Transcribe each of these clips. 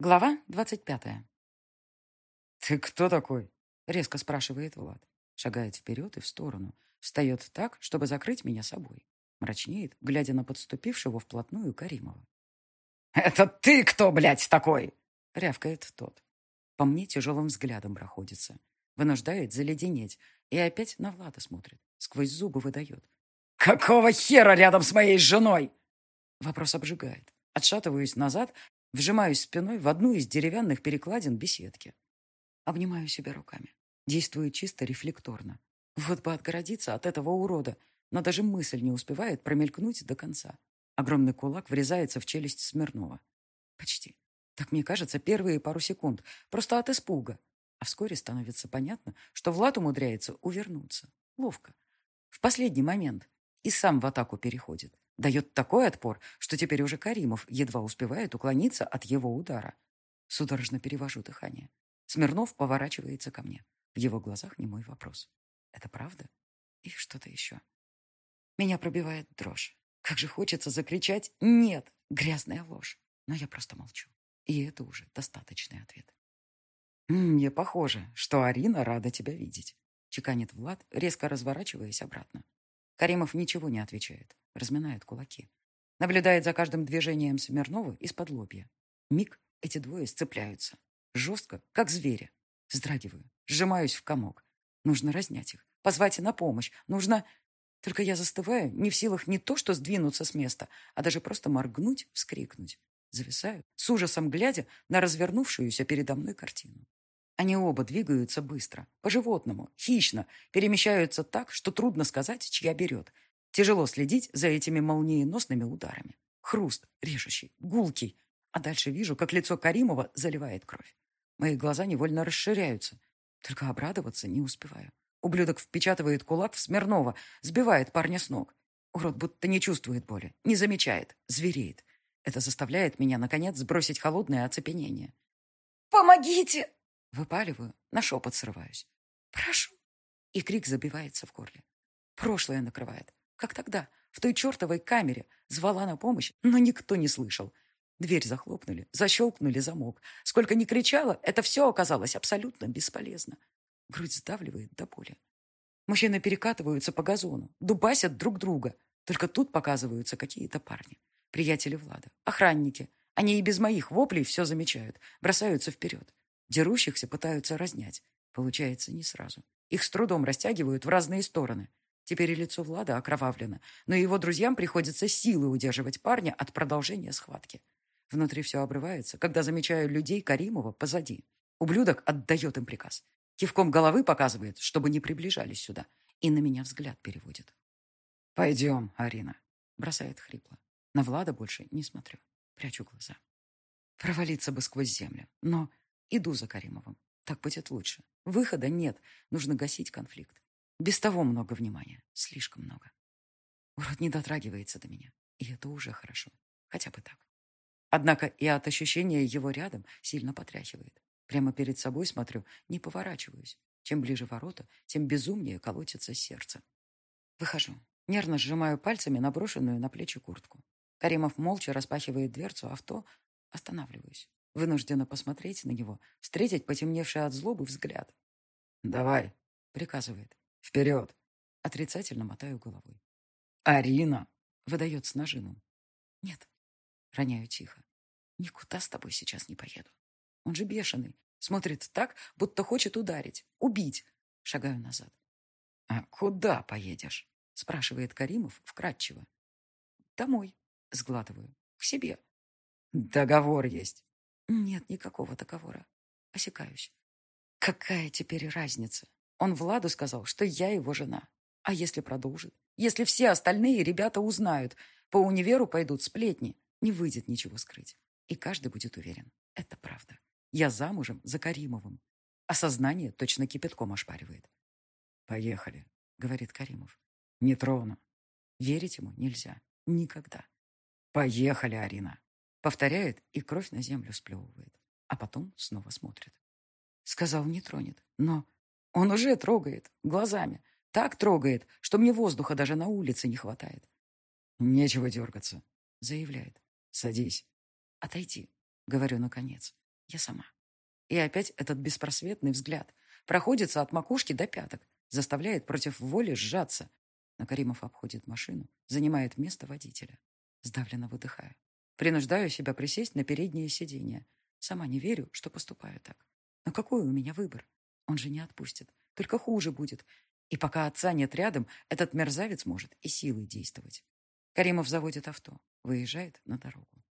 Глава двадцать пятая. «Ты кто такой?» — резко спрашивает Влад. Шагает вперед и в сторону. Встает так, чтобы закрыть меня собой. Мрачнеет, глядя на подступившего вплотную Каримова. «Это ты кто, блядь, такой?» — рявкает тот. По мне тяжелым взглядом проходится. Вынуждает заледенеть. И опять на Влада смотрит. Сквозь зубы выдает. «Какого хера рядом с моей женой?» Вопрос обжигает. Отшатываюсь назад Вжимаюсь спиной в одну из деревянных перекладин беседки. Обнимаю себя руками. Действую чисто рефлекторно. Вот бы отгородиться от этого урода, но даже мысль не успевает промелькнуть до конца. Огромный кулак врезается в челюсть Смирнова. Почти. Так мне кажется, первые пару секунд. Просто от испуга. А вскоре становится понятно, что Влад умудряется увернуться. Ловко. В последний момент. И сам в атаку переходит. Дает такой отпор, что теперь уже Каримов едва успевает уклониться от его удара. Судорожно перевожу дыхание. Смирнов поворачивается ко мне. В его глазах не мой вопрос. Это правда? И что-то еще. Меня пробивает дрожь. Как же хочется закричать «Нет!» Грязная ложь. Но я просто молчу. И это уже достаточный ответ. «Мне похоже, что Арина рада тебя видеть», — чеканит Влад, резко разворачиваясь обратно. Каримов ничего не отвечает разминает кулаки. Наблюдает за каждым движением Смирнова из-под лобья. Миг эти двое сцепляются. Жестко, как звери. Вздрагиваю, сжимаюсь в комок. Нужно разнять их, позвать на помощь. Нужно... Только я застываю, не в силах не то что сдвинуться с места, а даже просто моргнуть, вскрикнуть. Зависаю, с ужасом глядя на развернувшуюся передо мной картину. Они оба двигаются быстро, по-животному, хищно, перемещаются так, что трудно сказать, чья берет. Тяжело следить за этими молниеносными ударами. Хруст, режущий, гулкий. А дальше вижу, как лицо Каримова заливает кровь. Мои глаза невольно расширяются. Только обрадоваться не успеваю. Ублюдок впечатывает кулак в Смирнова, сбивает парня с ног. Урод будто не чувствует боли, не замечает, звереет. Это заставляет меня, наконец, сбросить холодное оцепенение. «Помогите!» Выпаливаю, на шепот срываюсь. «Прошу!» И крик забивается в горле. Прошлое накрывает. Как тогда, в той чертовой камере, звала на помощь, но никто не слышал. Дверь захлопнули, защелкнули замок. Сколько ни кричала, это все оказалось абсолютно бесполезно. Грудь сдавливает до боли. Мужчины перекатываются по газону, дубасят друг друга. Только тут показываются какие-то парни. Приятели Влада, охранники. Они и без моих воплей все замечают, бросаются вперед. Дерущихся пытаются разнять. Получается не сразу. Их с трудом растягивают в разные стороны. Теперь и лицо Влада окровавлено, но его друзьям приходится силой удерживать парня от продолжения схватки. Внутри все обрывается, когда замечаю людей Каримова позади. Ублюдок отдает им приказ. Кивком головы показывает, чтобы не приближались сюда, и на меня взгляд переводит. «Пойдем, Арина», — бросает хрипло. На Влада больше не смотрю, прячу глаза. Провалиться бы сквозь землю, но иду за Каримовым. Так будет лучше. Выхода нет, нужно гасить конфликт. Без того много внимания. Слишком много. Урод не дотрагивается до меня. И это уже хорошо. Хотя бы так. Однако и от ощущения его рядом сильно потряхивает. Прямо перед собой смотрю, не поворачиваюсь. Чем ближе ворота, тем безумнее колотится сердце. Выхожу. Нервно сжимаю пальцами наброшенную на плечи куртку. Каримов молча распахивает дверцу авто. Останавливаюсь. Вынуждена посмотреть на него, встретить потемневший от злобы взгляд. «Давай», — приказывает. Вперед. Отрицательно мотаю головой. Арина. Выдает с нажимом. Нет. Роняю тихо. Никуда с тобой сейчас не поеду. Он же бешеный. Смотрит так, будто хочет ударить, убить. Шагаю назад. «А куда поедешь?» спрашивает Каримов вкратчиво. «Домой», сглатываю. «К себе». «Договор есть». «Нет никакого договора». Осекаюсь. «Какая теперь разница?» Он Владу сказал, что я его жена. А если продолжит? Если все остальные ребята узнают, по универу пойдут сплетни, не выйдет ничего скрыть. И каждый будет уверен. Это правда. Я замужем за Каримовым. Осознание точно кипятком ошпаривает. «Поехали», — говорит Каримов. «Не трону». Верить ему нельзя. Никогда. «Поехали, Арина», — повторяет и кровь на землю сплевывает. А потом снова смотрит. Сказал, не тронет. Но он уже трогает, глазами. Так трогает, что мне воздуха даже на улице не хватает. «Нечего дергаться», — заявляет. «Садись». «Отойди», — говорю наконец. я сама. И опять этот беспросветный взгляд проходится от макушки до пяток, заставляет против воли сжаться. Но Каримов обходит машину, занимает место водителя. Сдавленно выдыхаю. Принуждаю себя присесть на переднее сиденье. Сама не верю, что поступаю так. Но какой у меня выбор? Он же не отпустит. Только хуже будет. И пока отца нет рядом, этот мерзавец может и силой действовать. Каримов заводит авто, выезжает на дорогу.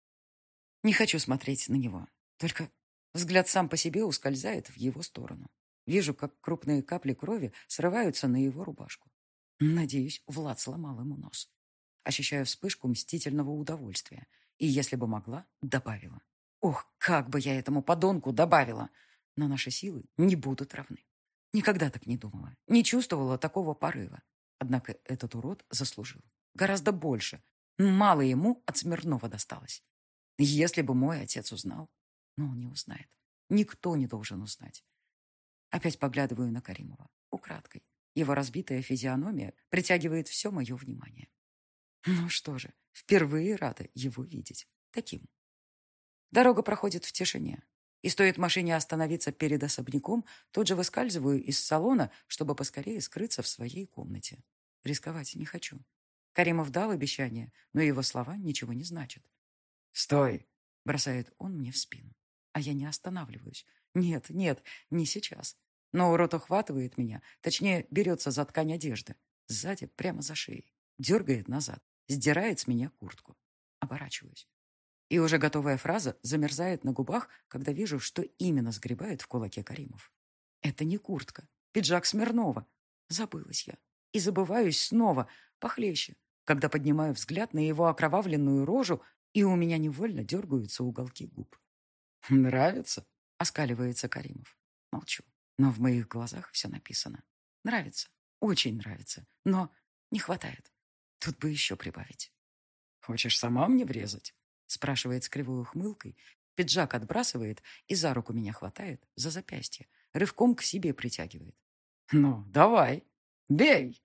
Не хочу смотреть на него. Только взгляд сам по себе ускользает в его сторону. Вижу, как крупные капли крови срываются на его рубашку. Надеюсь, Влад сломал ему нос. Ощущаю вспышку мстительного удовольствия. И если бы могла, добавила. Ох, как бы я этому подонку добавила! Но наши силы не будут равны. Никогда так не думала, не чувствовала такого порыва. Однако этот урод заслужил. Гораздо больше. Мало ему от Смирнова досталось. Если бы мой отец узнал, но он не узнает. Никто не должен узнать. Опять поглядываю на Каримова. Украдкой. Его разбитая физиономия притягивает все мое внимание. Ну что же, впервые рада его видеть. Таким. Дорога проходит в тишине. И стоит машине остановиться перед особняком, тут же выскальзываю из салона, чтобы поскорее скрыться в своей комнате. Рисковать не хочу. Каримов дал обещание, но его слова ничего не значат. «Стой!» — бросает он мне в спину. А я не останавливаюсь. Нет, нет, не сейчас. Но урод ухватывает меня, точнее, берется за ткань одежды. Сзади, прямо за шеей. Дергает назад, сдирает с меня куртку. Оборачиваюсь. И уже готовая фраза замерзает на губах, когда вижу, что именно сгребает в кулаке Каримов. Это не куртка, пиджак Смирнова. Забылась я. И забываюсь снова, похлеще, когда поднимаю взгляд на его окровавленную рожу, и у меня невольно дергаются уголки губ. «Нравится?» — оскаливается Каримов. Молчу, но в моих глазах все написано. Нравится, очень нравится, но не хватает. Тут бы еще прибавить. «Хочешь сама мне врезать?» Спрашивает с кривой ухмылкой. Пиджак отбрасывает и за руку меня хватает, за запястье. Рывком к себе притягивает. «Ну, давай, бей!»